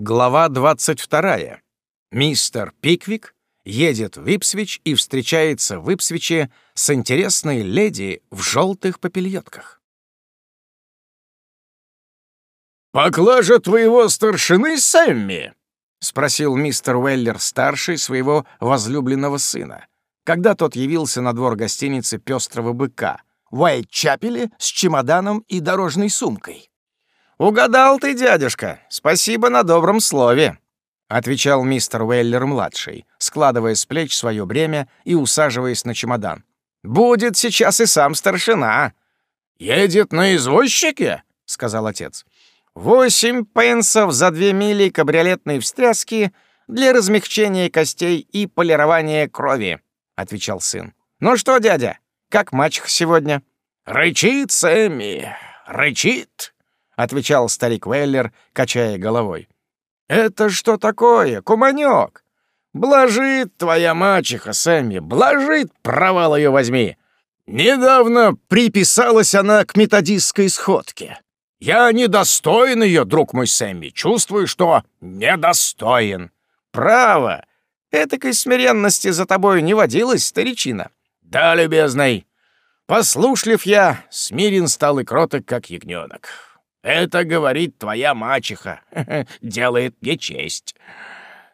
Глава 22. Мистер Пиквик едет в Ипсвич и встречается в Ипсвиче с интересной леди в желтых попельотках. «Поклажа твоего старшины Сэмми?» — спросил мистер Уэллер-старший своего возлюбленного сына, когда тот явился на двор гостиницы «Пестрого быка» в Уайт-Чапеле с чемоданом и дорожной сумкой. «Угадал ты, дядюшка. Спасибо на добром слове», — отвечал мистер Уэллер-младший, складывая с плеч свое бремя и усаживаясь на чемодан. «Будет сейчас и сам старшина». «Едет на извозчике?» — сказал отец. «Восемь пенсов за две мили кабриолетной встряски для размягчения костей и полирования крови», — отвечал сын. «Ну что, дядя, как мачеха сегодня?» «Рычит, Сэмми, рычит», отвечал старик Веллер, качая головой. «Это что такое, куманёк? Блажит твоя мачеха, Сэмми, блажит, провал ее возьми. Недавно приписалась она к методистской сходке. Я недостоин ее, друг мой Сэмми, чувствую, что недостоин. Право, этакой смиренности за тобой не водилась, старичина. Да, любезный, послушлив я, смирен стал и кроток, как ягненок. Это, говорит, твоя мачеха. Делает мне честь.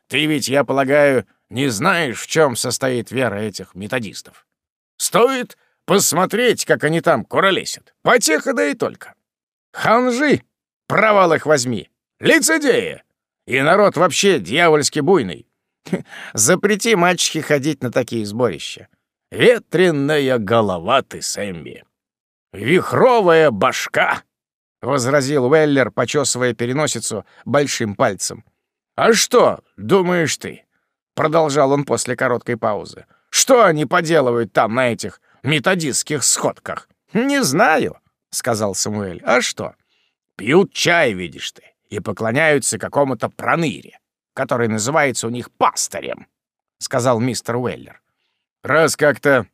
Ты ведь, я полагаю, не знаешь, в чем состоит вера этих методистов. Стоит посмотреть, как они там куролесят. Потеха да и только. Ханжи, провал их возьми, лицедеи. И народ вообще дьявольски буйный. Запрети мачехе ходить на такие сборища. Ветреная голова ты, Сэмби. Вихровая башка. — возразил Уэллер, почесывая переносицу большим пальцем. «А что, думаешь ты?» — продолжал он после короткой паузы. «Что они поделывают там на этих методистских сходках?» «Не знаю», — сказал Самуэль. «А что?» «Пьют чай, видишь ты, и поклоняются какому-то проныре, который называется у них пастырем», — сказал мистер Уэллер. «Раз как-то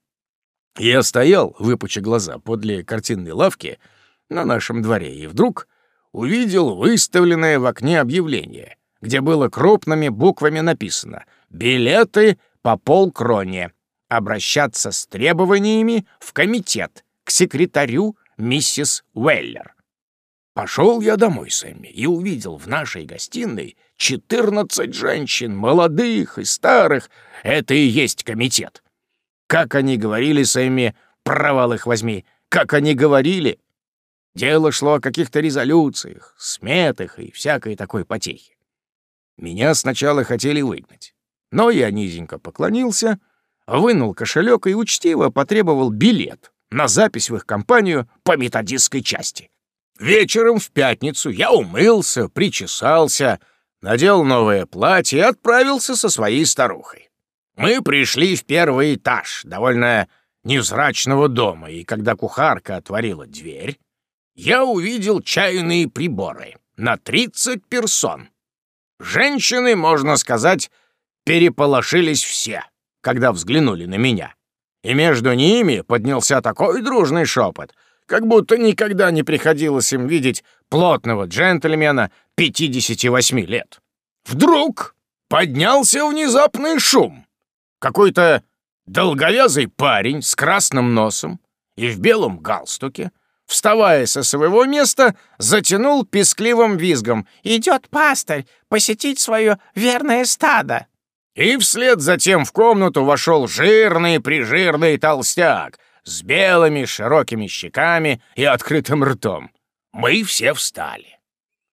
я стоял, выпуча глаза, подле картинной лавки, — на нашем дворе и вдруг увидел выставленное в окне объявление, где было крупными буквами написано «Билеты по полкроне. Обращаться с требованиями в комитет к секретарю миссис Уэллер». Пошел я домой, Сэмми, и увидел в нашей гостиной четырнадцать женщин, молодых и старых. Это и есть комитет. Как они говорили, Сэмми, провал их возьми, как они говорили, Дело шло о каких-то резолюциях, сметах и всякой такой потехе. Меня сначала хотели выгнать, но я низенько поклонился, вынул кошелек и учтиво потребовал билет на запись в их компанию по методистской части. Вечером в пятницу я умылся, причесался, надел новое платье и отправился со своей старухой. Мы пришли в первый этаж довольно невзрачного дома, и когда кухарка отворила дверь, я увидел чайные приборы на 30 персон. Женщины, можно сказать, переполошились все, когда взглянули на меня. И между ними поднялся такой дружный шепот, как будто никогда не приходилось им видеть плотного джентльмена 58 лет. Вдруг поднялся внезапный шум. Какой-то долговязый парень с красным носом и в белом галстуке вставая со своего места, затянул пескливым визгом. «Идет пастырь посетить свое верное стадо!» И вслед затем в комнату вошел жирный-прижирный толстяк с белыми широкими щеками и открытым ртом. Мы все встали.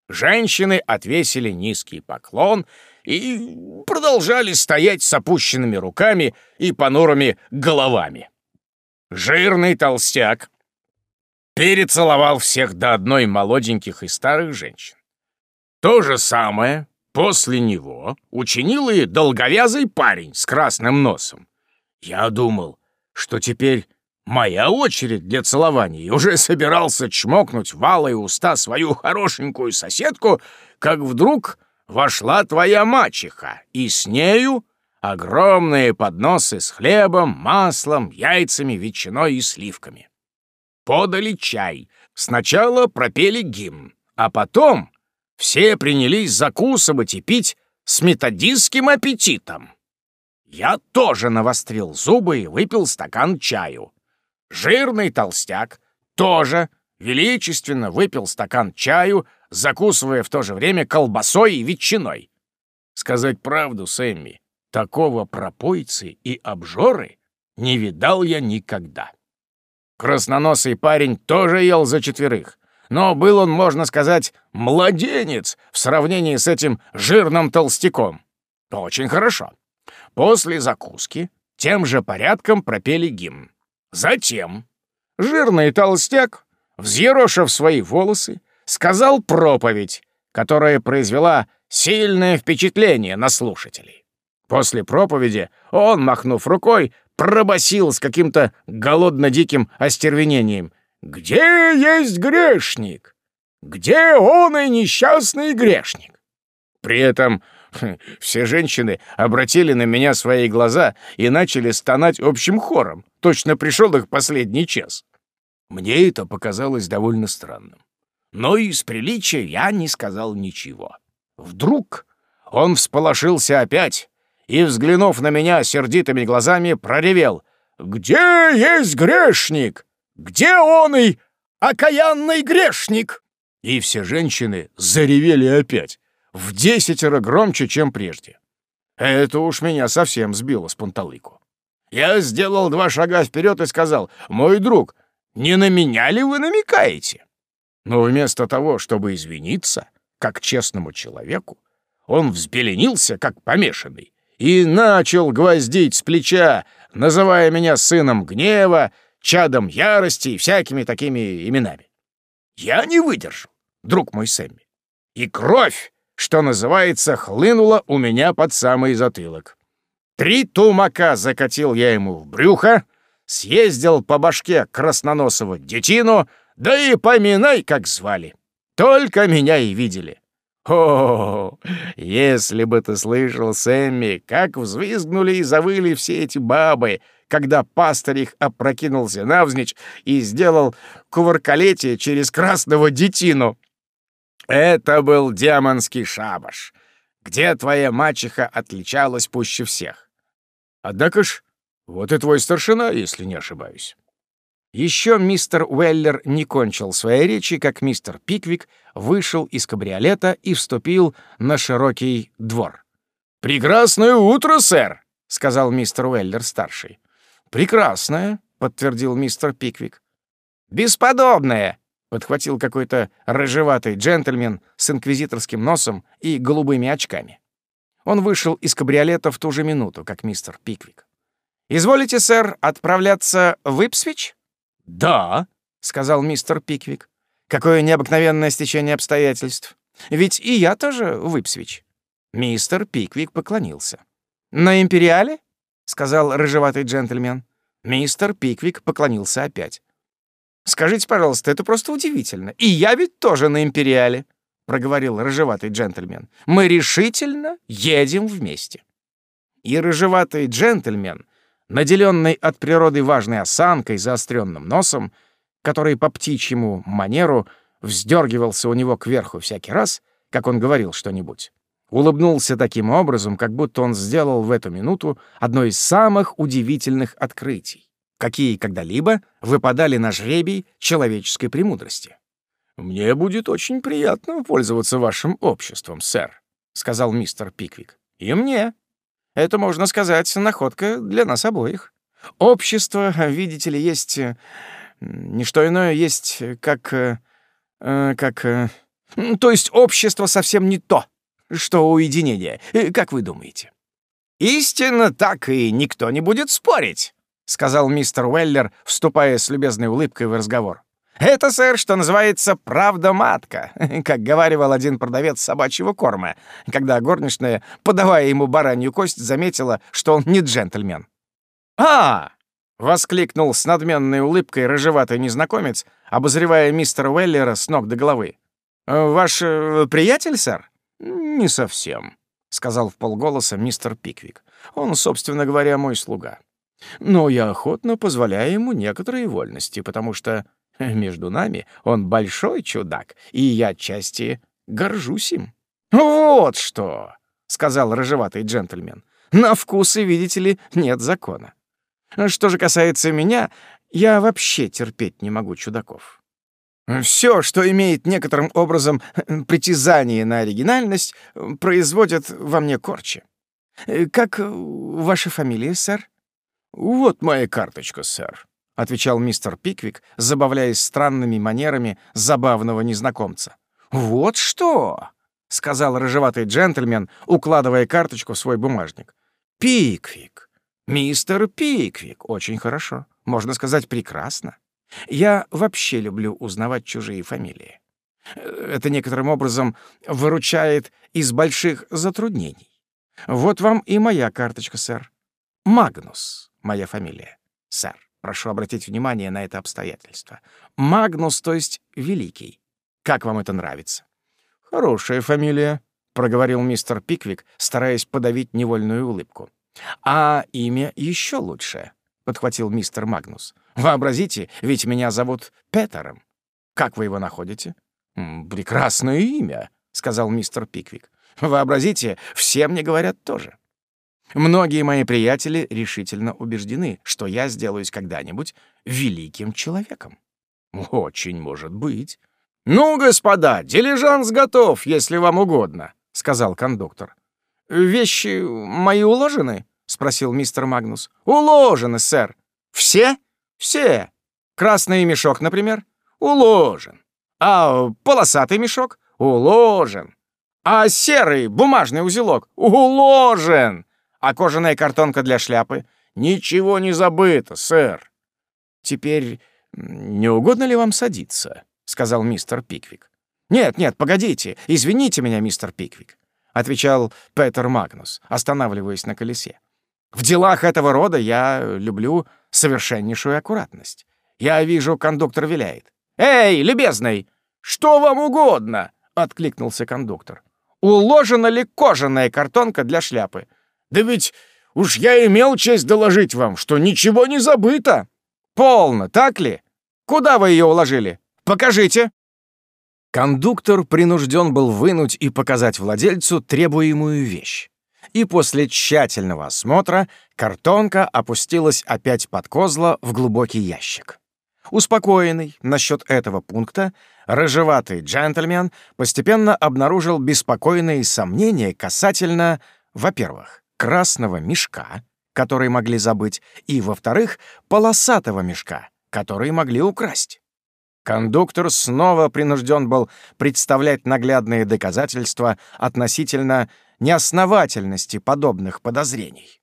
Женщины отвесили низкий поклон и продолжали стоять с опущенными руками и понурыми головами. Жирный толстяк перецеловал всех до одной молоденьких и старых женщин. То же самое после него учинил и долговязый парень с красным носом. Я думал, что теперь моя очередь для целования, и уже собирался чмокнуть валой уста свою хорошенькую соседку, как вдруг вошла твоя мачеха, и с нею огромные подносы с хлебом, маслом, яйцами, ветчиной и сливками подали чай. Сначала пропели гимн, а потом все принялись закусывать и пить с методистским аппетитом. Я тоже навострил зубы и выпил стакан чаю. Жирный толстяк тоже величественно выпил стакан чаю, закусывая в то же время колбасой и ветчиной. Сказать правду, Сэмми, такого пропойцы и обжоры не видал я никогда. Красноносый парень тоже ел за четверых, но был он, можно сказать, младенец в сравнении с этим жирным толстяком. Очень хорошо. После закуски тем же порядком пропели гимн. Затем жирный толстяк, взъерошив свои волосы, сказал проповедь, которая произвела сильное впечатление на слушателей. После проповеди он, махнув рукой, пробасил с каким-то голодно-диким остервенением. «Где есть грешник? Где он и несчастный грешник?» При этом все женщины обратили на меня свои глаза и начали стонать общим хором. Точно пришел их последний час. Мне это показалось довольно странным. Но из приличия я не сказал ничего. Вдруг он всполошился опять и, взглянув на меня сердитыми глазами, проревел. «Где есть грешник? Где он и окаянный грешник?» И все женщины заревели опять, в десятеро громче, чем прежде. Это уж меня совсем сбило с панталыку. Я сделал два шага вперед и сказал, «Мой друг, не на меня ли вы намекаете?» Но вместо того, чтобы извиниться, как честному человеку, он взбеленился, как помешанный, и начал гвоздить с плеча, называя меня сыном гнева, чадом ярости и всякими такими именами. Я не выдержал, друг мой Сэмми. И кровь, что называется, хлынула у меня под самый затылок. Три тумака закатил я ему в брюхо, съездил по башке красноносого детину, да и поминай, как звали. Только меня и видели. О, если бы ты слышал, Сэмми, как взвизгнули и завыли все эти бабы, когда пастырь их опрокинулся навзничь и сделал кувыркалетие через красного детину. Это был демонский шабаш, где твоя мачеха отличалась пуще всех. Однако ж, вот и твой старшина, если не ошибаюсь. Еще мистер Уэллер не кончил своей речи, как мистер Пиквик вышел из кабриолета и вступил на широкий двор. «Прекрасное утро, сэр!» — сказал мистер Уэллер-старший. «Прекрасное», — подтвердил мистер Пиквик. «Бесподобное!» — подхватил какой-то рыжеватый джентльмен с инквизиторским носом и голубыми очками. Он вышел из кабриолета в ту же минуту, как мистер Пиквик. «Изволите, сэр, отправляться в Ипсвич?» «Да», — сказал мистер Пиквик. «Какое необыкновенное стечение обстоятельств. Ведь и я тоже в Ипсвич». Мистер Пиквик поклонился. «На Империале?» — сказал рыжеватый джентльмен. Мистер Пиквик поклонился опять. «Скажите, пожалуйста, это просто удивительно. И я ведь тоже на Империале», — проговорил рыжеватый джентльмен. «Мы решительно едем вместе». И рыжеватый джентльмен — наделенный от природы важной осанкой, заостренным носом, который по птичьему манеру вздергивался у него кверху всякий раз, как он говорил что-нибудь. Улыбнулся таким образом, как будто он сделал в эту минуту одно из самых удивительных открытий, какие когда-либо выпадали на жребий человеческой премудрости. «Мне будет очень приятно пользоваться вашим обществом, сэр», — сказал мистер Пиквик. «И мне», это, можно сказать, находка для нас обоих. Общество, видите ли, есть... Э, не что иное есть, как... Э, э, как... То есть общество совсем не то, что уединение. Как вы думаете? «Истинно так, и никто не будет спорить», — сказал мистер Уэллер, вступая с любезной улыбкой в разговор. «Это, сэр, что называется правда-матка», как говаривал один продавец собачьего корма, когда горничная, подавая ему баранью кость, заметила, что он не джентльмен. «А!» — воскликнул с надменной улыбкой рыжеватый незнакомец, обозревая мистера Уэллера с ног до головы. «Ваш э, приятель, сэр?» «Не совсем», — сказал в полголоса мистер Пиквик. «Он, собственно говоря, мой слуга. Но я охотно позволяю ему некоторые вольности, потому что между нами он большой чудак, и я отчасти горжусь им». «Вот что!» — сказал рыжеватый джентльмен. «На вкусы, видите ли, нет закона. Что же касается меня, я вообще терпеть не могу чудаков. Все, что имеет некоторым образом притязание на оригинальность, производит во мне корчи. Как ваша фамилия, сэр? Вот моя карточка, сэр, отвечал мистер Пиквик, забавляясь странными манерами забавного незнакомца. Вот что, сказал рыжеватый джентльмен, укладывая карточку в свой бумажник. Пиквик. Мистер Пиквик. Очень хорошо. Можно сказать, прекрасно. Я вообще люблю узнавать чужие фамилии. Это некоторым образом выручает из больших затруднений. Вот вам и моя карточка, сэр. Магнус — моя фамилия, сэр. Прошу обратить внимание на это обстоятельство. Магнус, то есть Великий. Как вам это нравится? Хорошая фамилия, — проговорил мистер Пиквик, стараясь подавить невольную улыбку. А имя еще лучше, — подхватил мистер Магнус. Вообразите, ведь меня зовут Петером. Как вы его находите? Прекрасное имя, сказал мистер Пиквик. Вообразите, все мне говорят тоже. Многие мои приятели решительно убеждены, что я сделаюсь когда-нибудь великим человеком. Очень может быть. Ну, господа, дилижанс готов, если вам угодно, сказал кондуктор. Вещи мои уложены? спросил мистер Магнус. Уложены, сэр. Все? Все. Красный мешок, например, уложен. А полосатый мешок уложен. А серый бумажный узелок уложен. А кожаная картонка для шляпы ничего не забыто, сэр. Теперь не угодно ли вам садиться? сказал мистер Пиквик. Нет, нет, погодите, извините меня, мистер Пиквик, отвечал Петер Магнус, останавливаясь на колесе. В делах этого рода я люблю совершеннейшую аккуратность. Я вижу, кондуктор виляет. «Эй, любезный, что вам угодно?» — откликнулся кондуктор. «Уложена ли кожаная картонка для шляпы?» «Да ведь уж я имел честь доложить вам, что ничего не забыто». «Полно, так ли? Куда вы ее уложили? Покажите». Кондуктор принужден был вынуть и показать владельцу требуемую вещь и после тщательного осмотра картонка опустилась опять под козла в глубокий ящик. Успокоенный насчет этого пункта, рыжеватый джентльмен постепенно обнаружил беспокойные сомнения касательно, во-первых, красного мешка, который могли забыть, и, во-вторых, полосатого мешка, который могли украсть. Кондуктор снова принужден был представлять наглядные доказательства относительно неосновательности подобных подозрений.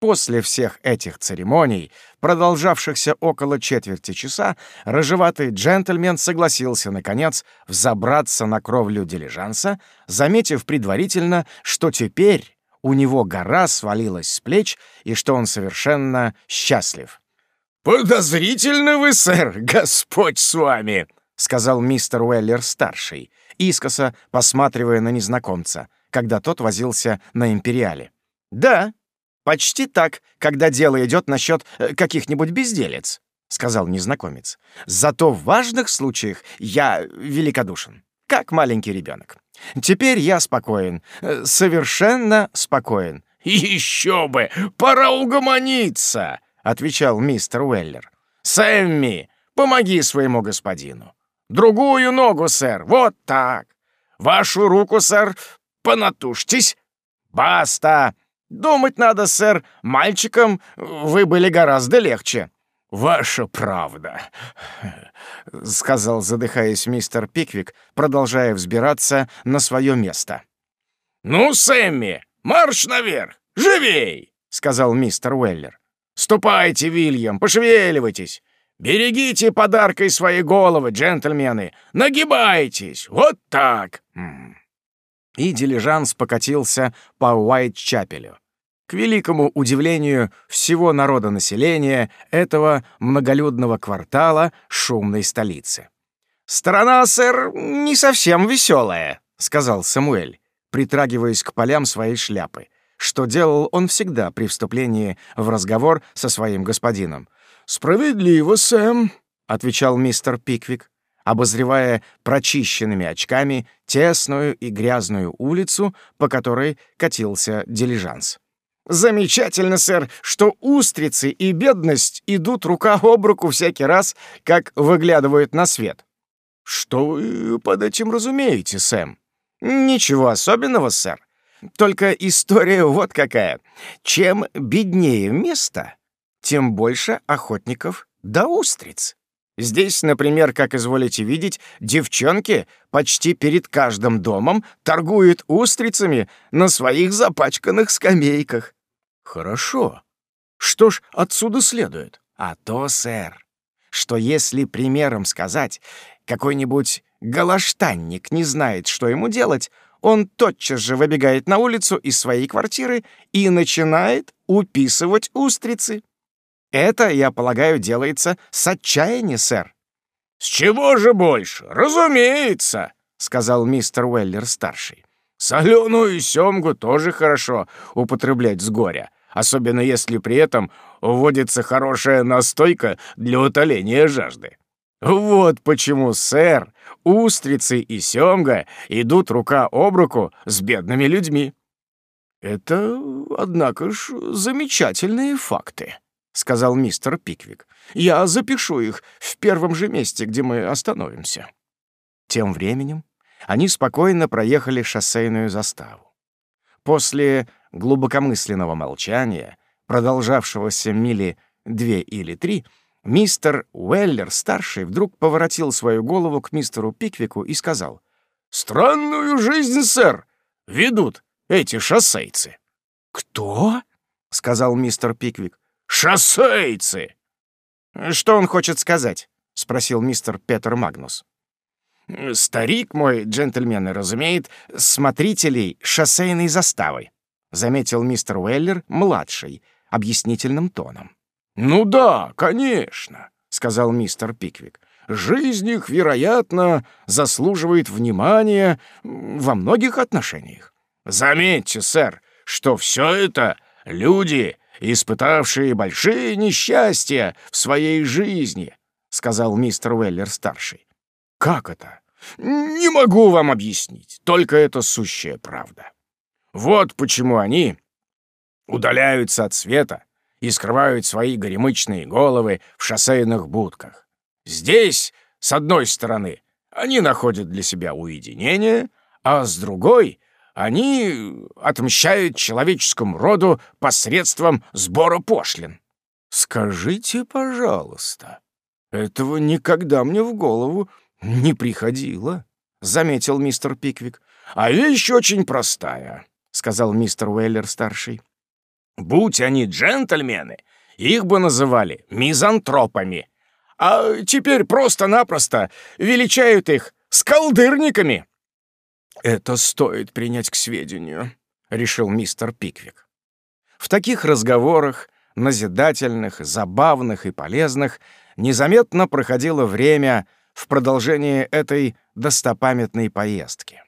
После всех этих церемоний, продолжавшихся около четверти часа, рыжеватый джентльмен согласился, наконец, взобраться на кровлю дилижанса, заметив предварительно, что теперь у него гора свалилась с плеч и что он совершенно счастлив. «Подозрительно вы, сэр, Господь с вами!» — сказал мистер Уэллер-старший, искоса посматривая на незнакомца — когда тот возился на империале. «Да, почти так, когда дело идет насчет э, каких-нибудь безделец», — сказал незнакомец. «Зато в важных случаях я великодушен, как маленький ребенок. Теперь я спокоен, э, совершенно спокоен». «Еще бы! Пора угомониться!» — отвечал мистер Уэллер. «Сэмми, помоги своему господину. Другую ногу, сэр, вот так. Вашу руку, сэр, понатужьтесь. Баста! Думать надо, сэр, мальчикам вы были гораздо легче. «Ваша правда», — сказал, задыхаясь мистер Пиквик, продолжая взбираться на свое место. «Ну, Сэмми, марш наверх! Живей!» — сказал мистер Уэллер. «Ступайте, Вильям, пошевеливайтесь! Берегите подаркой свои головы, джентльмены! Нагибайтесь! Вот так!» и дилижанс покатился по Уайт-Чапелю. К великому удивлению всего народа населения этого многолюдного квартала шумной столицы. «Страна, сэр, не совсем веселая», — сказал Самуэль, притрагиваясь к полям своей шляпы, что делал он всегда при вступлении в разговор со своим господином. «Справедливо, Сэм», — отвечал мистер Пиквик. обозревая прочищенными очками тесную и грязную улицу, по которой катился дилижанс. «Замечательно, сэр, что устрицы и бедность идут рука об руку всякий раз, как выглядывают на свет». «Что вы под этим разумеете, Сэм?» «Ничего особенного, сэр. Только история вот какая. Чем беднее место, тем больше охотников до устриц. Здесь, например, как изволите видеть, девчонки почти перед каждым домом торгуют устрицами на своих запачканных скамейках. Хорошо. Что ж отсюда следует? А то, сэр, что если примером сказать, какой-нибудь галаштанник не знает, что ему делать, он тотчас же выбегает на улицу из своей квартиры и начинает уписывать устрицы. Это, я полагаю, делается с отчаяния, сэр. «С чего же больше? Разумеется!» — сказал мистер Уэллер-старший. «Соленую семгу тоже хорошо употреблять с горя, особенно если при этом вводится хорошая настойка для утоления жажды. Вот почему, сэр, устрицы и семга идут рука об руку с бедными людьми». «Это, однако ж, замечательные факты», — сказал мистер Пиквик. «Я запишу их в первом же месте, где мы остановимся». Тем временем они спокойно проехали шоссейную заставу. После глубокомысленного молчания, продолжавшегося мили две или три, мистер Уэллер-старший вдруг поворотил свою голову к мистеру Пиквику и сказал, «Странную жизнь, сэр, ведут эти шоссейцы». «Кто?» — сказал мистер Пиквик. Шоссейцы!» «Что он хочет сказать?» — спросил мистер Петер Магнус. «Старик мой, джентльмены, разумеет, смотрителей шоссейной заставы», — заметил мистер Уэллер, младший, объяснительным тоном. «Ну да, конечно», — сказал мистер Пиквик. «Жизнь их, вероятно, заслуживает внимания во многих отношениях. Заметьте, сэр, что все это люди, испытавшие большие несчастья в своей жизни», — сказал мистер Уэллер-старший. «Как это? Не могу вам объяснить, только это сущая правда. Вот почему они удаляются от света и скрывают свои горемычные головы в шоссейных будках. Здесь, с одной стороны, они находят для себя уединение, а с другой — они отмщают человеческому роду посредством сбора пошлин. Скажите, пожалуйста, этого никогда мне в голову не приходило, заметил мистер Пиквик. А вещь очень простая, сказал мистер Уэллер-старший. Будь они джентльмены, их бы называли мизантропами, а теперь просто-напросто величают их скалдырниками. «Это стоит принять к сведению», — решил мистер Пиквик. В таких разговорах, назидательных, забавных и полезных, незаметно проходило время в продолжении этой достопамятной поездки.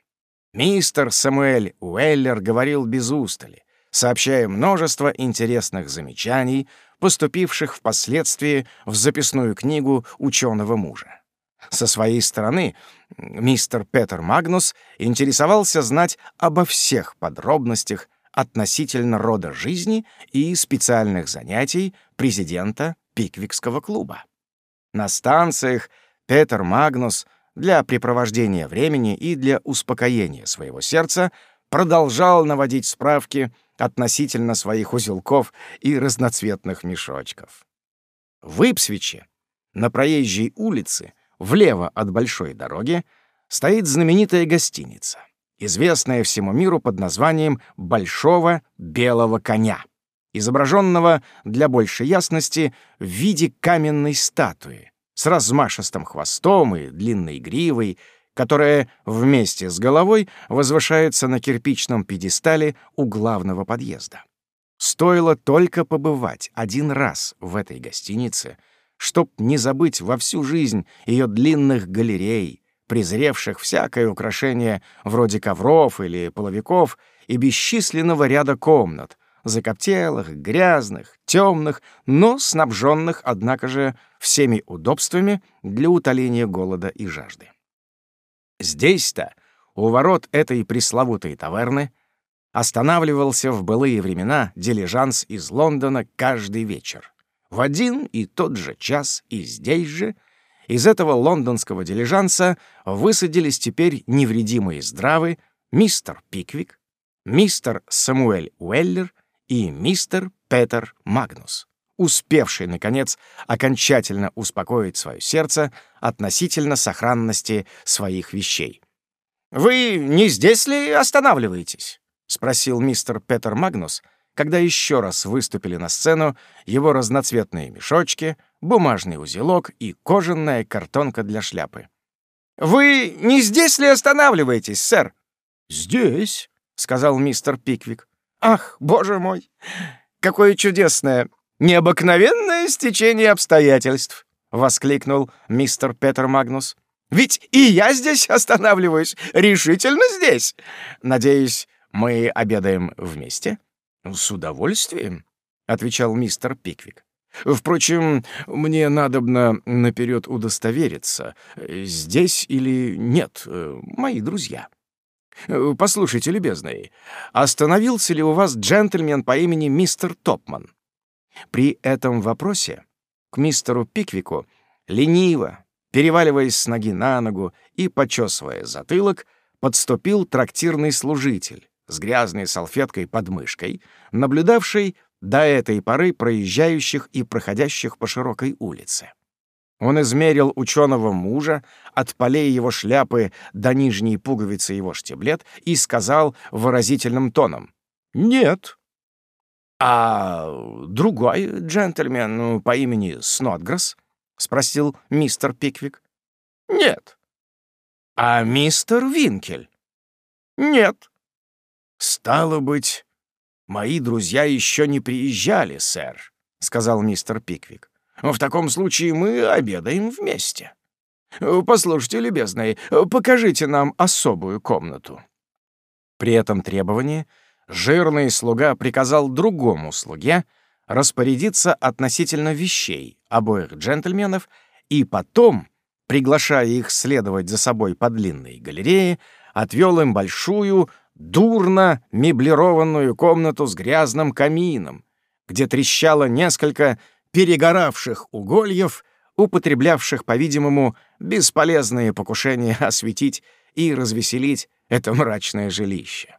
Мистер Самуэль Уэллер говорил без устали, сообщая множество интересных замечаний, поступивших впоследствии в записную книгу ученого мужа. Со своей стороны, мистер Петер Магнус интересовался знать обо всех подробностях относительно рода жизни и специальных занятий президента Пиквикского клуба. На станциях Петер Магнус для препровождения времени и для успокоения своего сердца продолжал наводить справки относительно своих узелков и разноцветных мешочков. В Ипсвиче, на проезжей улице, Влево от большой дороги стоит знаменитая гостиница, известная всему миру под названием «Большого белого коня», изображенного для большей ясности в виде каменной статуи с размашистым хвостом и длинной гривой, которая вместе с головой возвышается на кирпичном пьедестале у главного подъезда. Стоило только побывать один раз в этой гостинице — чтоб не забыть во всю жизнь ее длинных галерей, презревших всякое украшение вроде ковров или половиков и бесчисленного ряда комнат, закоптелых, грязных, темных, но снабженных, однако же, всеми удобствами для утоления голода и жажды. Здесь-то, у ворот этой пресловутой таверны, останавливался в былые времена дилижанс из Лондона каждый вечер. В один и тот же час и здесь же из этого лондонского дилижанса высадились теперь невредимые здравы мистер Пиквик, мистер Самуэль Уэллер и мистер Петер Магнус, успевший, наконец, окончательно успокоить свое сердце относительно сохранности своих вещей. «Вы не здесь ли останавливаетесь?» — спросил мистер Петер Магнус, когда еще раз выступили на сцену его разноцветные мешочки, бумажный узелок и кожаная картонка для шляпы. «Вы не здесь ли останавливаетесь, сэр?» «Здесь», — сказал мистер Пиквик. «Ах, боже мой! Какое чудесное, необыкновенное стечение обстоятельств!» — воскликнул мистер Петер Магнус. «Ведь и я здесь останавливаюсь, решительно здесь. Надеюсь, мы обедаем вместе?» «С удовольствием», — отвечал мистер Пиквик. «Впрочем, мне надобно наперед удостовериться, здесь или нет э, мои друзья». «Послушайте, любезный, остановился ли у вас джентльмен по имени мистер Топман?» При этом вопросе к мистеру Пиквику лениво, переваливаясь с ноги на ногу и почесывая затылок, подступил трактирный служитель с грязной салфеткой под мышкой, наблюдавший до этой поры проезжающих и проходящих по широкой улице. Он измерил ученого мужа от полей его шляпы до нижней пуговицы его штиблет и сказал выразительным тоном «Нет». «А другой джентльмен ну, по имени Снотгресс?» — спросил мистер Пиквик. «Нет». «А мистер Винкель?» «Нет». «Стало быть, мои друзья еще не приезжали, сэр», — сказал мистер Пиквик. В таком случае мы обедаем вместе. Послушайте, любезный, покажите нам особую комнату». При этом требовании жирный слуга приказал другому слуге распорядиться относительно вещей обоих джентльменов и потом, приглашая их следовать за собой по длинной галерее, отвел им большую, дурно меблированную комнату с грязным камином, где трещало несколько перегоравших угольев, употреблявших, по-видимому, бесполезные покушения осветить и развеселить это мрачное жилище.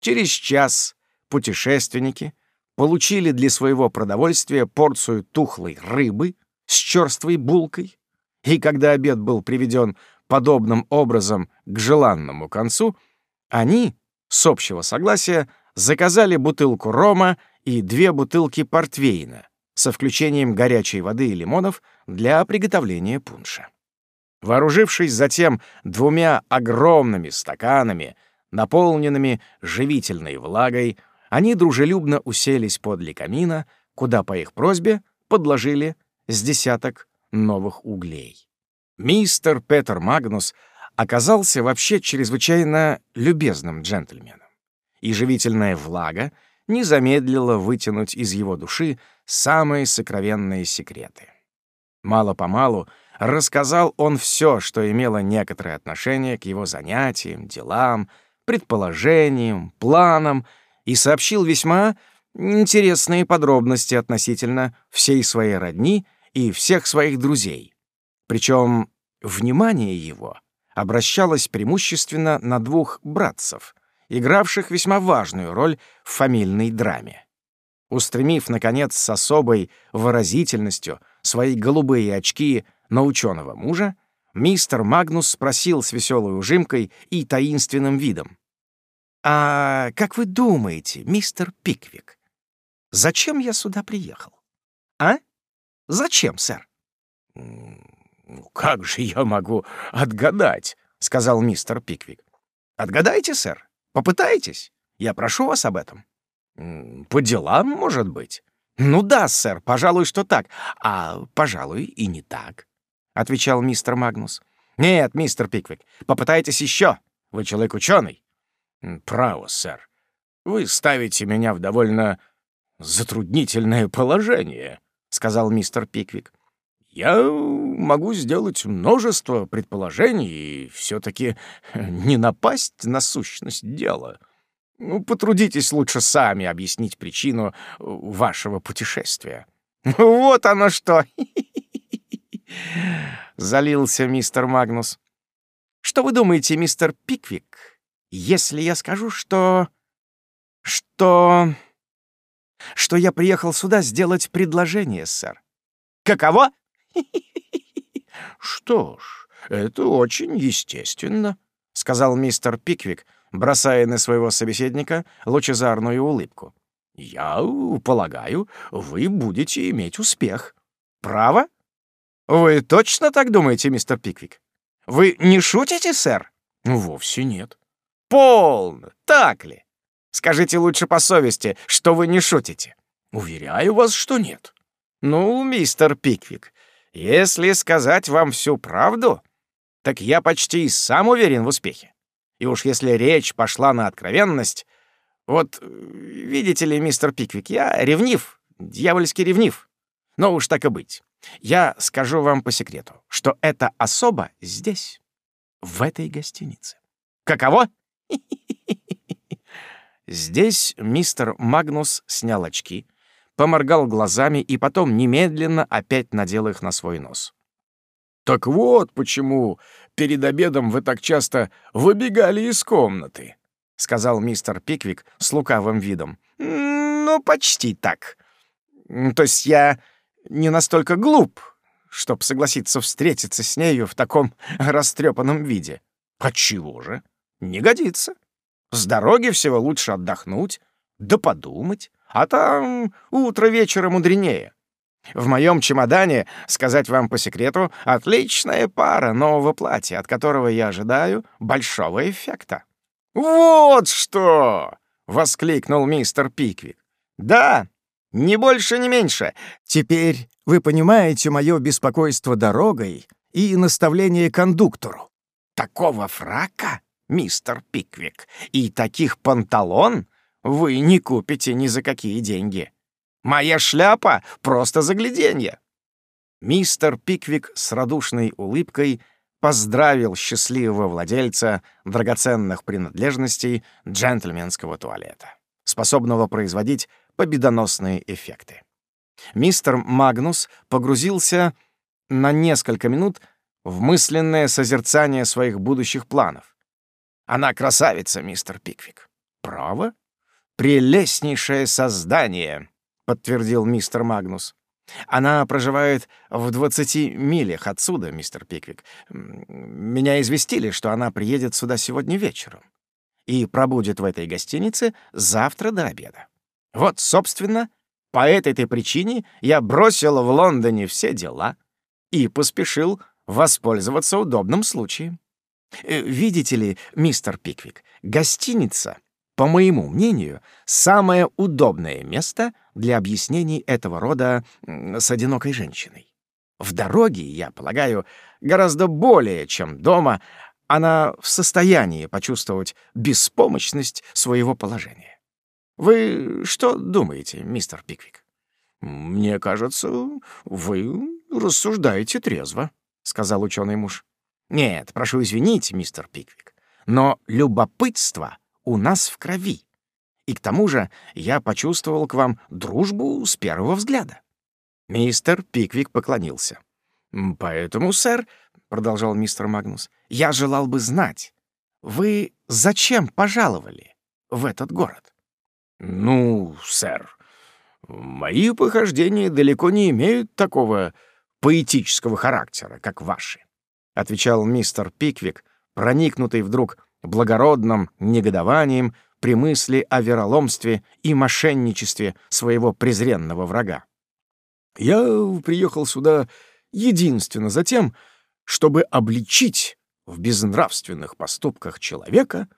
Через час путешественники получили для своего продовольствия порцию тухлой рыбы с черствой булкой, и когда обед был приведен подобным образом к желанному концу, они, с общего согласия, заказали бутылку рома и две бутылки портвейна, со включением горячей воды и лимонов для приготовления пунша. Вооружившись затем двумя огромными стаканами, наполненными живительной влагой, они дружелюбно уселись подле камина, куда по их просьбе подложили с десяток новых углей. Мистер Петер Магнус оказался вообще чрезвычайно любезным джентльменом, и живительная влага не замедлила вытянуть из его души самые сокровенные секреты. Мало-помалу рассказал он все, что имело некоторое отношение к его занятиям, делам, предположениям, планам, и сообщил весьма интересные подробности относительно всей своей родни и всех своих друзей. Причем внимание его обращалось преимущественно на двух братцев, игравших весьма важную роль в фамильной драме. Устремив, наконец, с особой выразительностью свои голубые очки на ученого мужа, мистер Магнус спросил с веселой ужимкой и таинственным видом. «А как вы думаете, мистер Пиквик, зачем я сюда приехал? А? Зачем, сэр?» «Ну, как же я могу отгадать?» — сказал мистер Пиквик. «Отгадайте, сэр. Попытайтесь. Я прошу вас об этом. По делам, может быть. Ну да, сэр, пожалуй, что так. А, пожалуй, и не так, отвечал мистер Магнус. Нет, мистер Пиквик, попытайтесь еще. Вы человек ученый. Право, сэр. Вы ставите меня в довольно затруднительное положение, сказал мистер Пиквик. Я могу сделать множество предположений и все-таки не напасть на сущность дела. Ну, потрудитесь лучше сами объяснить причину вашего путешествия. Вот оно что! Залился мистер Магнус. Что вы думаете, мистер Пиквик, если я скажу, что... что... что я приехал сюда сделать предложение, сэр? Каково? Что ж, это очень естественно, сказал мистер Пиквик, бросая на своего собеседника лучезарную улыбку. «Я полагаю, вы будете иметь успех. Право? Вы точно так думаете, мистер Пиквик? Вы не шутите, сэр?» «Вовсе нет». «Полно, так ли? Скажите лучше по совести, что вы не шутите». «Уверяю вас, что нет». «Ну, мистер Пиквик, если сказать вам всю правду, так я почти и сам уверен в успехе. И уж если речь пошла на откровенность... Вот, видите ли, мистер Пиквик, я ревнив, дьявольски ревнив. Но уж так и быть. Я скажу вам по секрету, что эта особа здесь, в этой гостинице. Каково? Здесь мистер Магнус снял очки, поморгал глазами и потом немедленно опять надел их на свой нос. «Так вот почему перед обедом вы так часто выбегали из комнаты», — сказал мистер Пиквик с лукавым видом. «Ну, почти так. То есть я не настолько глуп, чтобы согласиться встретиться с нею в таком растрепанном виде. Отчего же? Не годится. С дороги всего лучше отдохнуть, да подумать, а там утро вечера мудренее. В моем чемодане, сказать вам по секрету, отличная пара нового платья, от которого я ожидаю большого эффекта». «Вот что!» — воскликнул мистер Пиквик. «Да, ни больше, ни меньше. Теперь вы понимаете мое беспокойство дорогой и наставление кондуктору. Такого фрака, мистер Пиквик, и таких панталон вы не купите ни за какие деньги». Моя шляпа — просто загляденье!» Мистер Пиквик с радушной улыбкой поздравил счастливого владельца драгоценных принадлежностей джентльменского туалета, способного производить победоносные эффекты. Мистер Магнус погрузился на несколько минут в мысленное созерцание своих будущих планов. «Она красавица, мистер Пиквик». «Право? Прелестнейшее создание!» подтвердил мистер Магнус. Она проживает в 20 милях отсюда, мистер Пиквик. Меня известили, что она приедет сюда сегодня вечером и пробудет в этой гостинице завтра до обеда. Вот, собственно, по этой-то причине я бросил в Лондоне все дела и поспешил воспользоваться удобным случаем. Э, видите ли, мистер Пиквик, гостиница по моему мнению, самое удобное место для объяснений этого рода с одинокой женщиной. В дороге, я полагаю, гораздо более, чем дома, она в состоянии почувствовать беспомощность своего положения. Вы что думаете, мистер Пиквик? Мне кажется, вы рассуждаете трезво, сказал ученый муж. Нет, прошу извинить, мистер Пиквик, но любопытство — у нас в крови. И к тому же я почувствовал к вам дружбу с первого взгляда». Мистер Пиквик поклонился. «Поэтому, сэр, — продолжал мистер Магнус, — я желал бы знать, вы зачем пожаловали в этот город?» «Ну, сэр, мои похождения далеко не имеют такого поэтического характера, как ваши», — отвечал мистер Пиквик, проникнутый вдруг благородным негодованием при мысли о вероломстве и мошенничестве своего презренного врага. «Я приехал сюда единственно за тем, чтобы обличить в безнравственных поступках человека,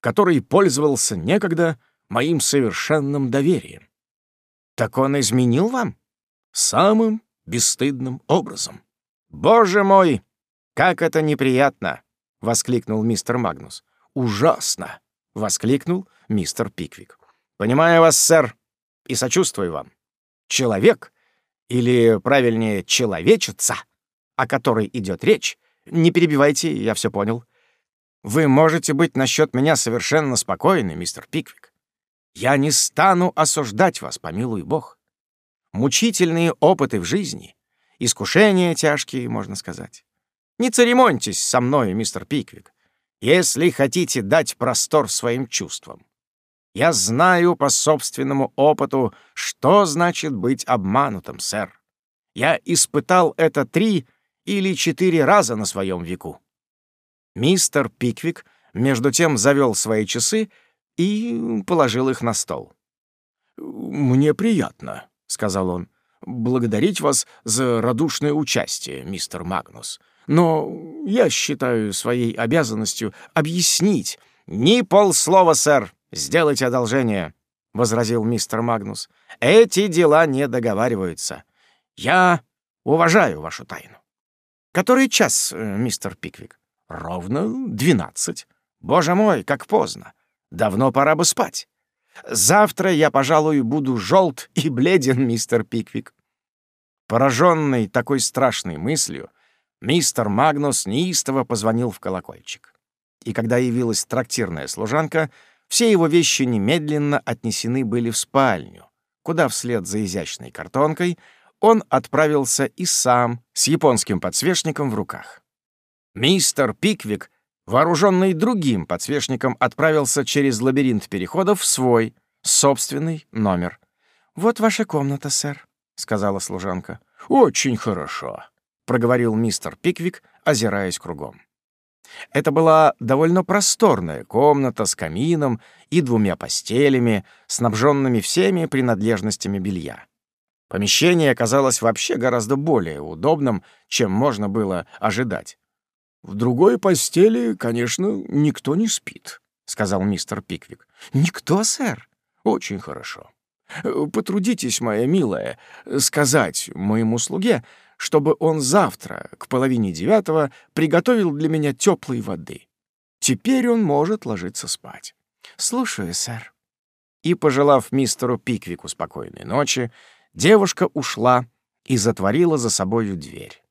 который пользовался некогда моим совершенным доверием. Так он изменил вам? Самым бесстыдным образом. Боже мой, как это неприятно! — воскликнул мистер Магнус. «Ужасно!» — воскликнул мистер Пиквик. Понимаю вас, сэр, и сочувствую вам. Человек, или, правильнее, человечица, о которой идет речь, не перебивайте, я все понял. Вы можете быть насчет меня совершенно спокойны, мистер Пиквик. Я не стану осуждать вас, помилуй бог. Мучительные опыты в жизни, искушения тяжкие, можно сказать. Не церемоньтесь со мной, мистер Пиквик, если хотите дать простор своим чувствам. Я знаю по собственному опыту, что значит быть обманутым, сэр. Я испытал это три или четыре раза на своем веку. Мистер Пиквик между тем завел свои часы и положил их на стол. «Мне приятно», — сказал он, — «благодарить вас за радушное участие, мистер Магнус. Но я считаю своей обязанностью объяснить...» «Ни полслова, сэр!» «Сделайте одолжение», — возразил мистер Магнус. «Эти дела не договариваются. Я уважаю вашу тайну». «Который час, э, мистер Пиквик?» «Ровно двенадцать. Боже мой, как поздно. Давно пора бы спать. Завтра я, пожалуй, буду желт и бледен, мистер Пиквик». Пораженный такой страшной мыслью, мистер Магнус неистово позвонил в колокольчик. И когда явилась трактирная служанка — все его вещи немедленно отнесены были в спальню, куда вслед за изящной картонкой он отправился и сам с японским подсвечником в руках. Мистер Пиквик, вооруженный другим подсвечником, отправился через лабиринт переходов в свой, собственный номер. «Вот ваша комната, сэр», — сказала служанка. «Очень хорошо», — проговорил мистер Пиквик, озираясь кругом. Это была довольно просторная комната с камином и двумя постелями, снабженными всеми принадлежностями белья. Помещение оказалось вообще гораздо более удобным, чем можно было ожидать. «В другой постели, конечно, никто не спит», — сказал мистер Пиквик. «Никто, сэр? Очень хорошо. Потрудитесь, моя милая, сказать моему слуге, чтобы он завтра, к половине девятого, приготовил для меня теплой воды. Теперь он может ложиться спать. Слушаю, сэр. И, пожелав мистеру Пиквику спокойной ночи, девушка ушла и затворила за собою дверь.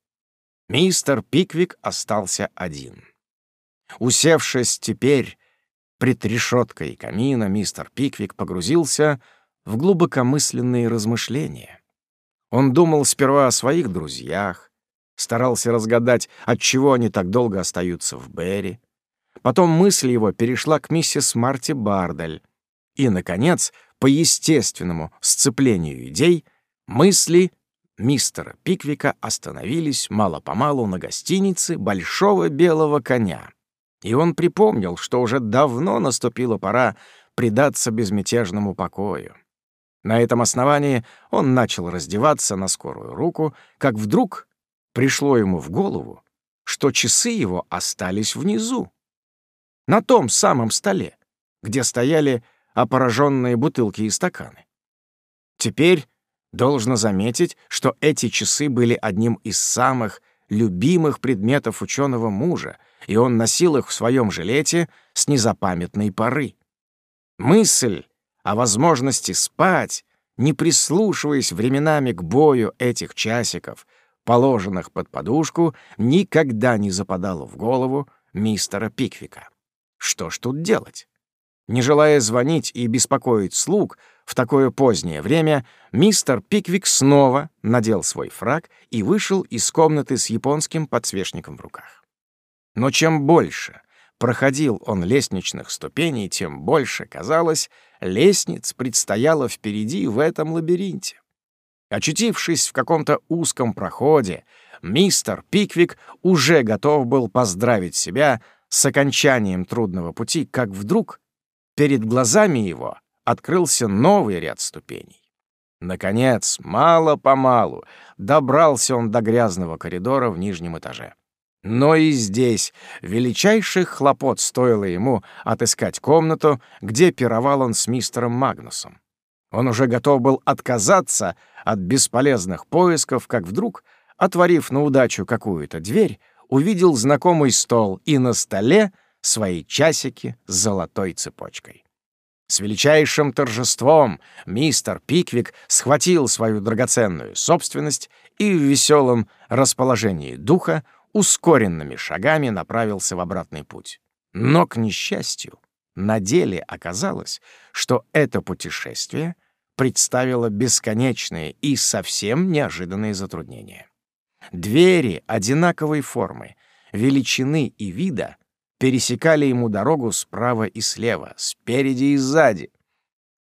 Мистер Пиквик остался один. Усевшись теперь пред решеткой камина, мистер Пиквик погрузился в глубокомысленные размышления. Он думал сперва о своих друзьях, старался разгадать, отчего они так долго остаются в Берри. Потом мысль его перешла к миссис Марти Бардаль. И, наконец, по естественному сцеплению идей, мысли мистера Пиквика остановились мало-помалу на гостинице Большого Белого Коня. И он припомнил, что уже давно наступила пора предаться безмятежному покою. На этом основании он начал раздеваться на скорую руку, как вдруг пришло ему в голову, что часы его остались внизу, на том самом столе, где стояли опороженные бутылки и стаканы. Теперь должно заметить, что эти часы были одним из самых любимых предметов ученого мужа, и он носил их в своем жилете с незапамятной поры. Мысль о возможности спать, не прислушиваясь временами к бою этих часиков, положенных под подушку, никогда не западала в голову мистера Пиквика. Что ж тут делать? Не желая звонить и беспокоить слуг в такое позднее время, мистер Пиквик снова надел свой фраг и вышел из комнаты с японским подсвечником в руках. Но чем больше проходил он лестничных ступеней, тем больше, казалось, лестниц предстояло впереди в этом лабиринте. Очутившись в каком-то узком проходе, мистер Пиквик уже готов был поздравить себя с окончанием трудного пути, как вдруг перед глазами его открылся новый ряд ступеней. Наконец, мало-помалу, добрался он до грязного коридора в нижнем этаже. Но и здесь величайших хлопот стоило ему отыскать комнату, где пировал он с мистером Магнусом. Он уже готов был отказаться от бесполезных поисков, как вдруг, отворив на удачу какую-то дверь, увидел знакомый стол и на столе свои часики с золотой цепочкой. С величайшим торжеством мистер Пиквик схватил свою драгоценную собственность и в веселом расположении духа ускоренными шагами направился в обратный путь. Но, к несчастью, на деле оказалось, что это путешествие представило бесконечные и совсем неожиданные затруднения. Двери одинаковой формы, величины и вида пересекали ему дорогу справа и слева, спереди и сзади.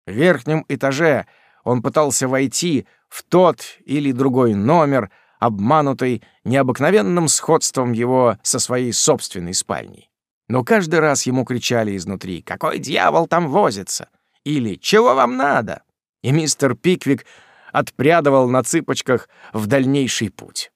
В верхнем этаже он пытался войти в тот или другой номер, обманутый необыкновенным сходством его со своей собственной спальней. Но каждый раз ему кричали изнутри «Какой дьявол там возится?» или «Чего вам надо?» И мистер Пиквик отпрядывал на цыпочках в дальнейший путь.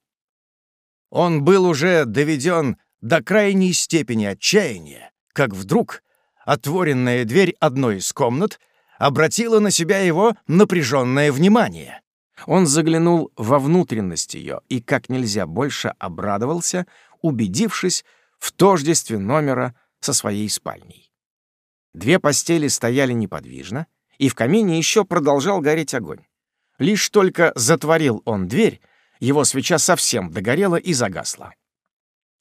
Он был уже доведен до крайней степени отчаяния, как вдруг отворенная дверь одной из комнат обратила на себя его напряженное внимание. Он заглянул во внутренность ее и как нельзя больше обрадовался, убедившись в тождестве номера со своей спальней. Две постели стояли неподвижно, и в камине еще продолжал гореть огонь. Лишь только затворил он дверь, его свеча совсем догорела и загасла.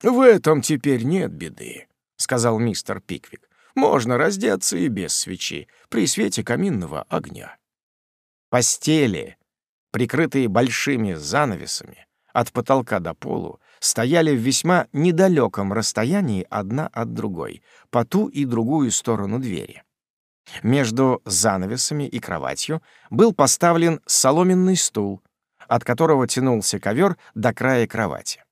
«В этом теперь нет беды», — сказал мистер Пиквик. «Можно раздеться и без свечи, при свете каминного огня». Постели, прикрытые большими занавесами, от потолка до полу, стояли в весьма недалеком расстоянии одна от другой, по ту и другую сторону двери. Между занавесами и кроватью был поставлен соломенный стул, от которого тянулся ковер до края кровати.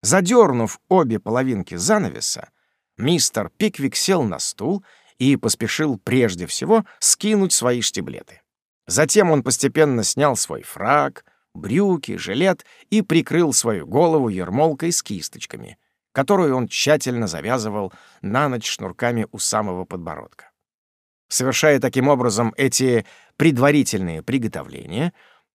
Задернув обе половинки занавеса, мистер Пиквик сел на стул и поспешил прежде всего скинуть свои штиблеты. Затем он постепенно снял свой фраг, брюки, жилет и прикрыл свою голову ермолкой с кисточками, которую он тщательно завязывал на ночь шнурками у самого подбородка. Совершая таким образом эти предварительные приготовления,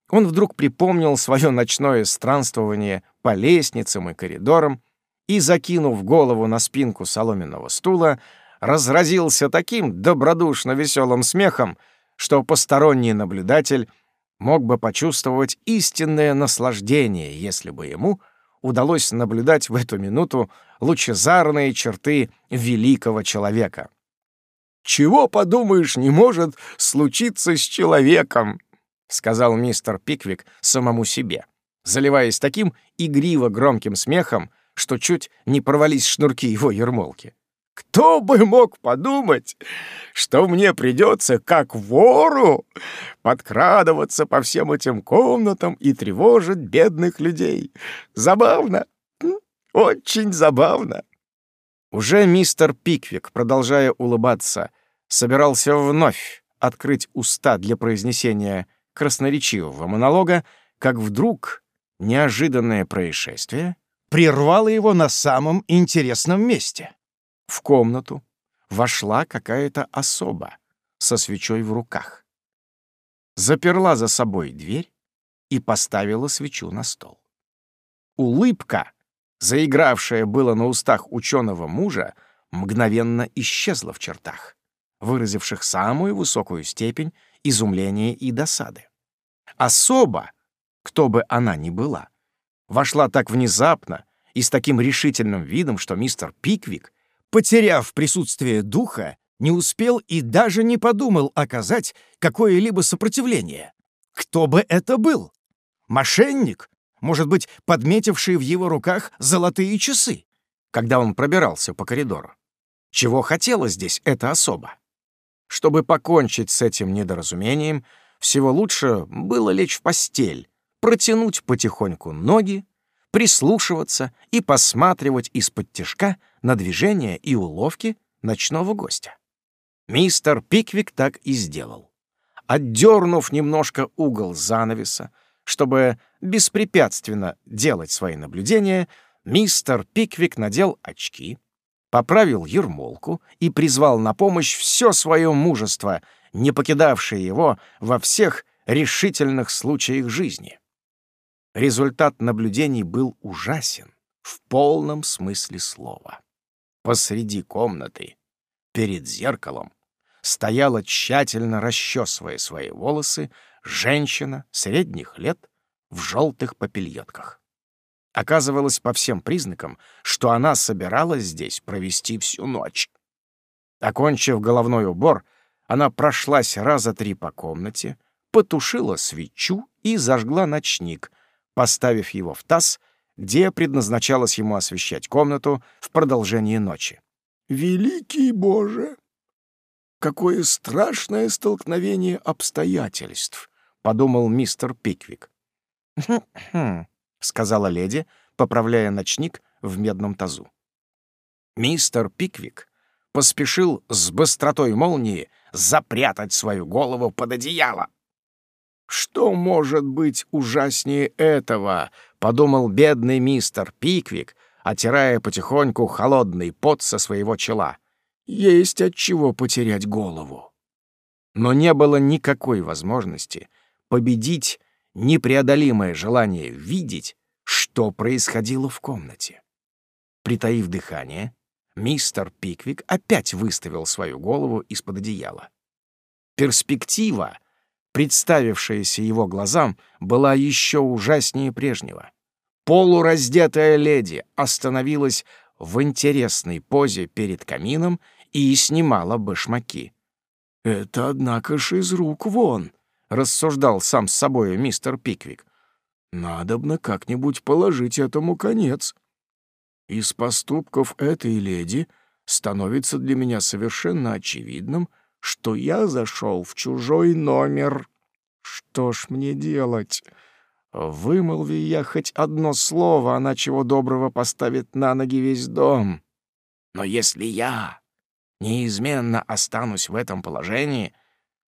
он вдруг припомнил свое ночное странствование по лестницам и коридорам и, закинув голову на спинку соломенного стула, разразился таким добродушно веселым смехом, что посторонний наблюдатель мог бы почувствовать истинное наслаждение, если бы ему удалось наблюдать в эту минуту лучезарные черты великого человека. «Чего, подумаешь, не может случиться с человеком?» — сказал мистер Пиквик самому себе, заливаясь таким игриво громким смехом, что чуть не порвались шнурки его ермолки. «Кто бы мог подумать, что мне придется, как вору, подкрадываться по всем этим комнатам и тревожить бедных людей? Забавно, очень забавно!» Уже мистер Пиквик, продолжая улыбаться, собирался вновь открыть уста для произнесения красноречивого монолога, как вдруг неожиданное происшествие прервало его на самом интересном месте. В комнату вошла какая-то особа со свечой в руках. Заперла за собой дверь и поставила свечу на стол. Улыбка, заигравшая было на устах ученого мужа, мгновенно исчезла в чертах, выразивших самую высокую степень изумления и досады. Особа, кто бы она ни была, вошла так внезапно и с таким решительным видом, что мистер Пиквик, потеряв присутствие духа, не успел и даже не подумал оказать какое-либо сопротивление. Кто бы это был? Мошенник? Может быть, подметивший в его руках золотые часы, когда он пробирался по коридору? Чего хотела здесь эта особа? Чтобы покончить с этим недоразумением, всего лучше было лечь в постель, протянуть потихоньку ноги, прислушиваться и посматривать из-под тишка на движения и уловки ночного гостя. Мистер Пиквик так и сделал. Отдернув немножко угол занавеса, чтобы беспрепятственно делать свои наблюдения, мистер Пиквик надел очки, поправил ермолку и призвал на помощь все свое мужество, не покидавшее его во всех решительных случаях жизни. Результат наблюдений был ужасен в полном смысле слова. Посреди комнаты, перед зеркалом, стояла, тщательно расчесывая свои волосы, женщина средних лет в желтых попельотках. Оказывалось по всем признакам, что она собиралась здесь провести всю ночь. Окончив головной убор, она прошлась раза три по комнате, потушила свечу и зажгла ночник, поставив его в таз, где предназначалось ему освещать комнату в продолжении ночи. «Великий Боже! Какое страшное столкновение обстоятельств!» — подумал мистер Пиквик. «Хм-хм», — сказала леди, поправляя ночник в медном тазу. Мистер Пиквик поспешил с быстротой молнии запрятать свою голову под одеяло. «Что может быть ужаснее этого?» — подумал бедный мистер Пиквик, отирая потихоньку холодный пот со своего чела. «Есть от чего потерять голову». Но не было никакой возможности победить непреодолимое желание видеть, что происходило в комнате. Притаив дыхание, мистер Пиквик опять выставил свою голову из-под одеяла. Перспектива, представившаяся его глазам, была еще ужаснее прежнего. Полураздетая леди остановилась в интересной позе перед камином и снимала башмаки. «Это, однако ж, из рук вон», — рассуждал сам с собой мистер Пиквик. «Надобно как-нибудь положить этому конец. Из поступков этой леди становится для меня совершенно очевидным, что я зашел в чужой номер. Что ж мне делать? Вымолви я хоть одно слово, она чего доброго поставит на ноги весь дом. Но если я неизменно останусь в этом положении,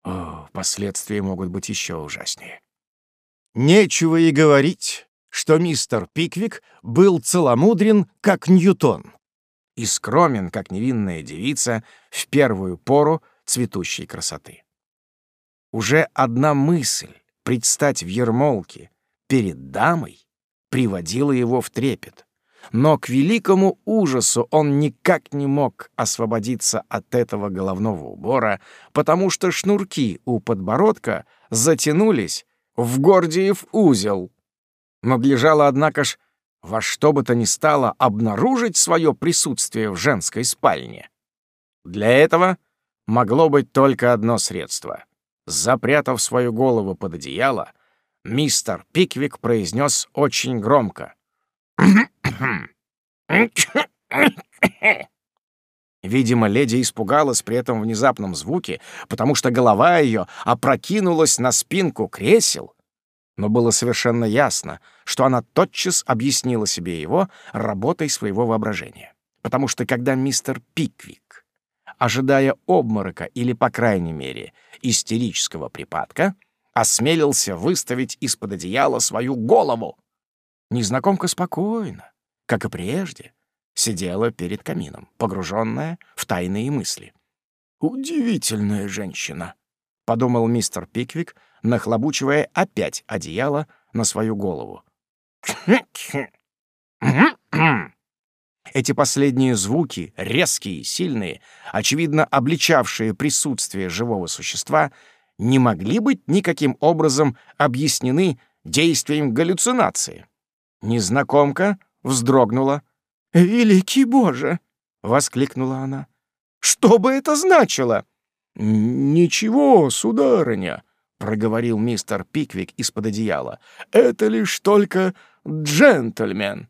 о, последствия могут быть еще ужаснее. Нечего и говорить, что мистер Пиквик был целомудрен, как Ньютон, и скромен, как невинная девица в первую пору цветущей красоты. Уже одна мысль предстать в ермолке перед дамой приводила его в трепет. Но к великому ужасу он никак не мог освободиться от этого головного убора, потому что шнурки у подбородка затянулись в Гордиев узел. Надлежало, однако ж, во что бы то ни стало обнаружить свое присутствие в женской спальне. Для этого могло быть только одно средство. Запрятав свою голову под одеяло, мистер Пиквик произнес очень громко. Видимо, леди испугалась при этом внезапном звуке, потому что голова ее опрокинулась на спинку кресел. Но было совершенно ясно, что она тотчас объяснила себе его работой своего воображения. Потому что когда мистер Пиквик, ожидая обморока или, по крайней мере, истерического припадка, осмелился выставить из-под одеяла свою голову, незнакомка спокойно, как и прежде, сидела перед камином, погруженная в тайные мысли. «Удивительная женщина», — подумал мистер Пиквик, нахлобучивая опять одеяло на свою голову. Эти последние звуки, резкие и сильные, очевидно обличавшие присутствие живого существа, не могли быть никаким образом объяснены действием галлюцинации. Незнакомка вздрогнула, «Великий Боже!» — воскликнула она. «Что бы это значило?» «Ничего, сударыня», — проговорил мистер Пиквик из-под одеяла. «Это лишь только джентльмен».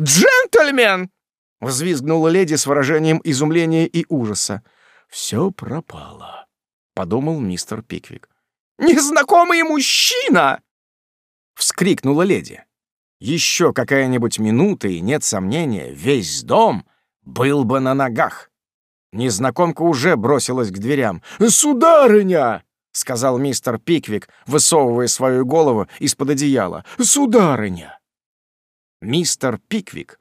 «Джентльмен!» — взвизгнула леди с выражением изумления и ужаса. «Все пропало», — подумал мистер Пиквик. «Незнакомый мужчина!» — вскрикнула леди. Еще какая-нибудь минута, и нет сомнения, весь дом был бы на ногах. Незнакомка уже бросилась к дверям. «Сударыня!» — сказал мистер Пиквик, высовывая свою голову из-под одеяла. «Сударыня!» Мистер Пиквик,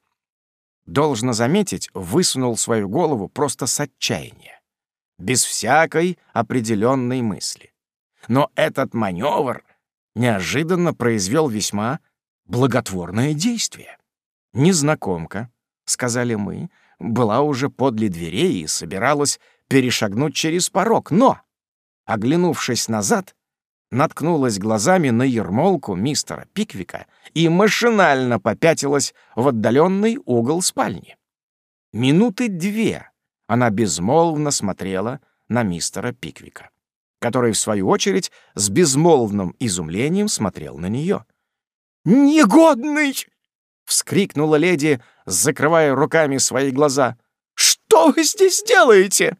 должно заметить, высунул свою голову просто с отчаяния, без всякой определенной мысли. Но этот маневр неожиданно произвел весьма благотворное действие. Незнакомка, сказали мы, была уже подле дверей и собиралась перешагнуть через порог, но, оглянувшись назад, наткнулась глазами на ермолку мистера Пиквика и машинально попятилась в отдаленный угол спальни. Минуты две она безмолвно смотрела на мистера Пиквика, который, в свою очередь, с безмолвным изумлением смотрел на нее. «Негодный!» — вскрикнула леди, закрывая руками свои глаза. «Что вы здесь делаете?»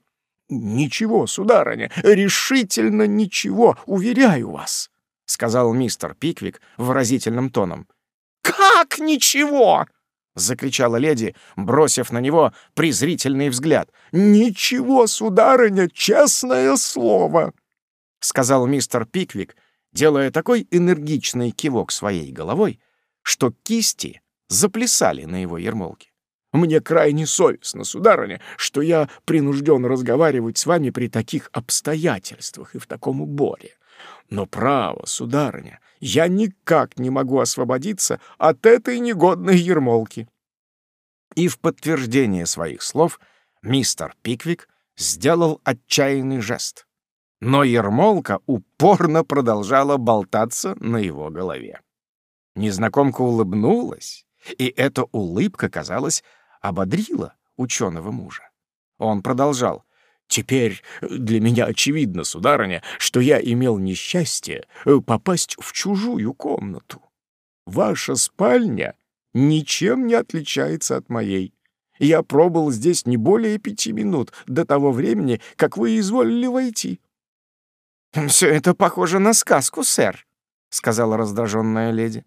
«Ничего, сударыня, решительно ничего, уверяю вас», — сказал мистер Пиквик выразительным тоном. «Как ничего?» — закричала леди, бросив на него презрительный взгляд. «Ничего, сударыня, честное слово!» — сказал мистер Пиквик, делая такой энергичный кивок своей головой, что кисти заплясали на его ермолке. «Мне крайне совестно, сударыня, что я принужден разговаривать с вами при таких обстоятельствах и в таком уборе. Но право, сударыня, я никак не могу освободиться от этой негодной ермолки. И в подтверждение своих слов мистер Пиквик сделал отчаянный жест. Но ермолка упорно продолжала болтаться на его голове. Незнакомка улыбнулась, и эта улыбка, казалось, ободрила ученого мужа. Он продолжал. Теперь для меня очевидно, сударыня, что я имел несчастье э, попасть в чужую комнату. Ваша спальня ничем не отличается от моей. Я пробыл здесь не более пяти минут до того времени, как вы изволили войти». «Все это похоже на сказку, сэр», — сказала раздраженная леди.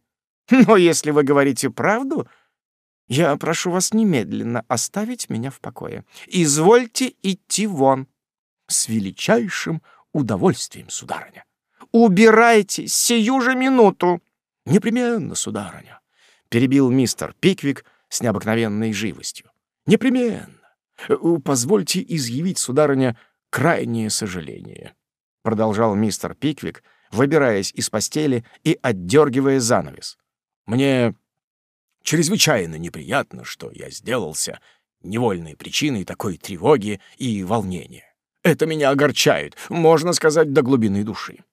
«Но если вы говорите правду, я прошу вас немедленно оставить меня в покое. Извольте идти вон. С величайшим удовольствием, сударыня. Убирайтесь сию же минуту. Непременно, сударыня, перебил мистер Пиквик с необыкновенной живостью. Непременно. Позвольте изъявить, сударыня, крайнее сожаление. Продолжал мистер Пиквик, выбираясь из постели и отдергивая занавес. Мне Чрезвычайно неприятно, что я сделался невольной причиной такой тревоги и волнения. Это меня огорчает, можно сказать, до глубины души.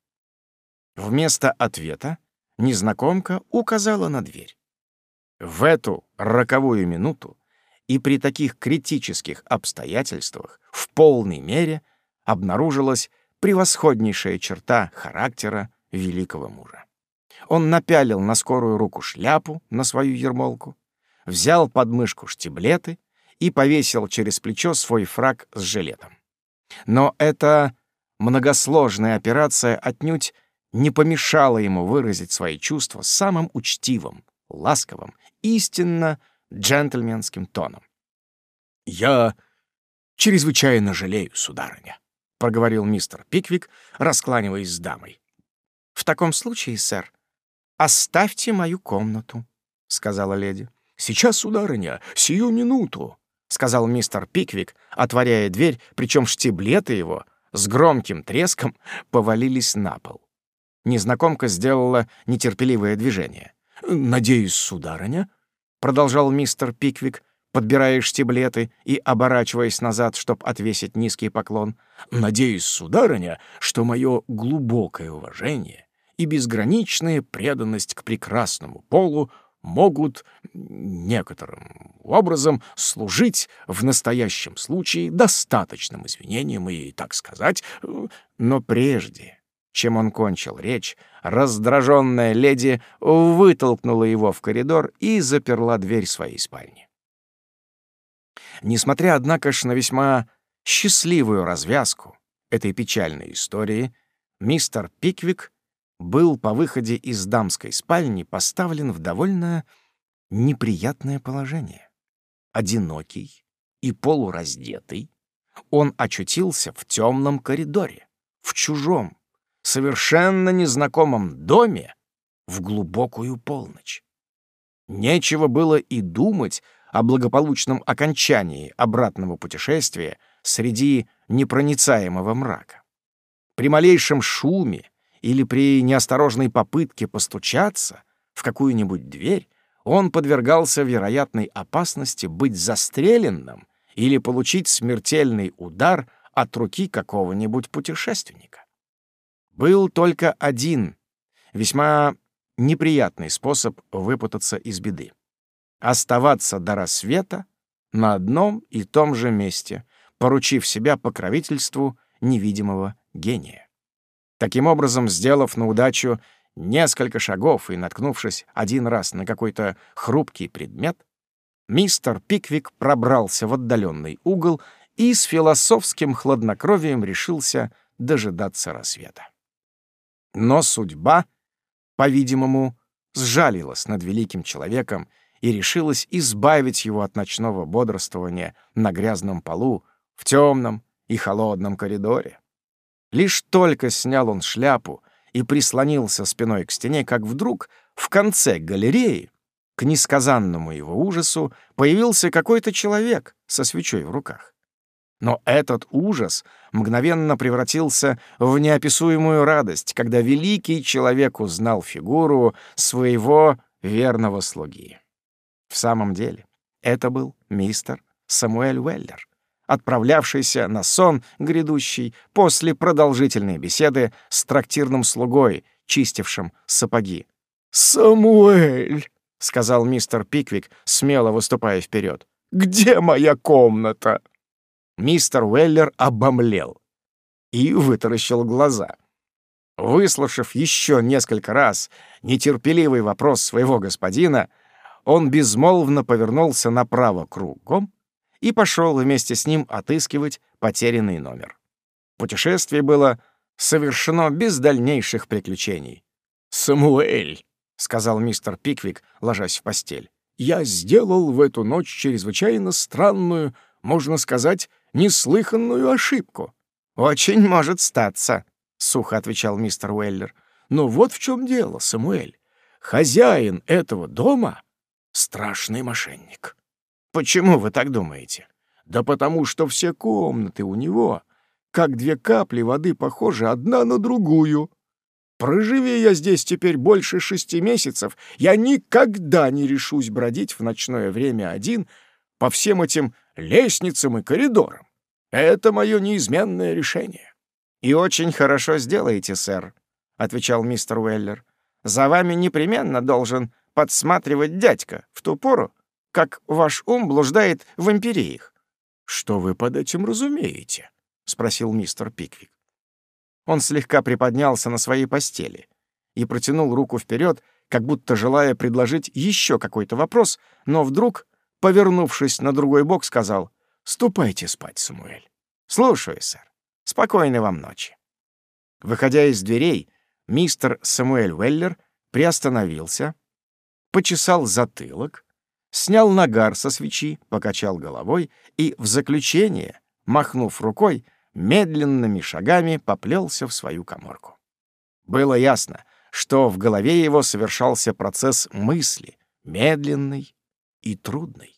Вместо ответа незнакомка указала на дверь. В эту роковую минуту и при таких критических обстоятельствах в полной мере обнаружилась превосходнейшая черта характера великого мужа. Он напялил на скорую руку шляпу на свою ермолку, взял под мышку штиблеты и повесил через плечо свой фраг с жилетом. Но эта многосложная операция отнюдь не помешала ему выразить свои чувства самым учтивым, ласковым, истинно джентльменским тоном. «Я чрезвычайно жалею, сударыня», — проговорил мистер Пиквик, раскланиваясь с дамой. «В таком случае, сэр, «Оставьте мою комнату», — сказала леди. «Сейчас, сударыня, сию минуту», — сказал мистер Пиквик, отворяя дверь, причем штиблеты его с громким треском повалились на пол. Незнакомка сделала нетерпеливое движение. «Надеюсь, сударыня», — продолжал мистер Пиквик, подбирая штиблеты и оборачиваясь назад, чтобы отвесить низкий поклон, «надеюсь, сударыня, что мое глубокое уважение и безграничная преданность к прекрасному полу могут некоторым образом служить в настоящем случае достаточным извинением и, так сказать, но прежде, чем он кончил речь, раздраженная леди вытолкнула его в коридор и заперла дверь своей спальни. Несмотря, однако ж, на весьма счастливую развязку этой печальной истории, мистер Пиквик был по выходе из дамской спальни поставлен в довольно неприятное положение. Одинокий и полураздетый, он очутился в темном коридоре, в чужом, совершенно незнакомом доме в глубокую полночь. Нечего было и думать о благополучном окончании обратного путешествия среди непроницаемого мрака. При малейшем шуме или при неосторожной попытке постучаться в какую-нибудь дверь, он подвергался вероятной опасности быть застреленным или получить смертельный удар от руки какого-нибудь путешественника. Был только один, весьма неприятный способ выпутаться из беды. Оставаться до рассвета на одном и том же месте, поручив себя покровительству невидимого гения. Таким образом, сделав на удачу несколько шагов и наткнувшись один раз на какой-то хрупкий предмет, мистер Пиквик пробрался в отдаленный угол и с философским хладнокровием решился дожидаться рассвета. Но судьба, по-видимому, сжалилась над великим человеком и решилась избавить его от ночного бодрствования на грязном полу в темном и холодном коридоре. Лишь только снял он шляпу и прислонился спиной к стене, как вдруг в конце галереи, к несказанному его ужасу, появился какой-то человек со свечой в руках. Но этот ужас мгновенно превратился в неописуемую радость, когда великий человек узнал фигуру своего верного слуги. В самом деле, это был мистер Самуэль Уэллер, отправлявшийся на сон грядущий после продолжительной беседы с трактирным слугой, чистившим сапоги. «Самуэль!» — сказал мистер Пиквик, смело выступая вперед. «Где моя комната?» Мистер Уэллер обомлел и вытаращил глаза. Выслушав еще несколько раз нетерпеливый вопрос своего господина, он безмолвно повернулся направо кругом и пошел вместе с ним отыскивать потерянный номер. Путешествие было совершено без дальнейших приключений. «Самуэль», — сказал мистер Пиквик, ложась в постель, — «я сделал в эту ночь чрезвычайно странную, можно сказать, неслыханную ошибку». «Очень может статься», — сухо отвечал мистер Уэллер. «Но вот в чем дело, Самуэль. Хозяин этого дома — страшный мошенник». «Почему вы так думаете?» «Да потому что все комнаты у него, как две капли воды, похожи одна на другую. Проживи я здесь теперь больше шести месяцев, я никогда не решусь бродить в ночное время один по всем этим лестницам и коридорам. Это мое неизменное решение». «И очень хорошо сделаете, сэр», — отвечал мистер Уэллер. «За вами непременно должен подсматривать дядька в ту пору, как ваш ум блуждает в империях». «Что вы под этим разумеете?» — спросил мистер Пиквик. Он слегка приподнялся на своей постели и протянул руку вперед, как будто желая предложить еще какой-то вопрос, но вдруг, повернувшись на другой бок, сказал «Ступайте спать, Самуэль». «Слушаю, сэр. Спокойной вам ночи». Выходя из дверей, мистер Самуэль Уэллер приостановился, почесал затылок, снял нагар со свечи, покачал головой и в заключение, махнув рукой, медленными шагами поплелся в свою коморку. Было ясно, что в голове его совершался процесс мысли, медленный и трудный.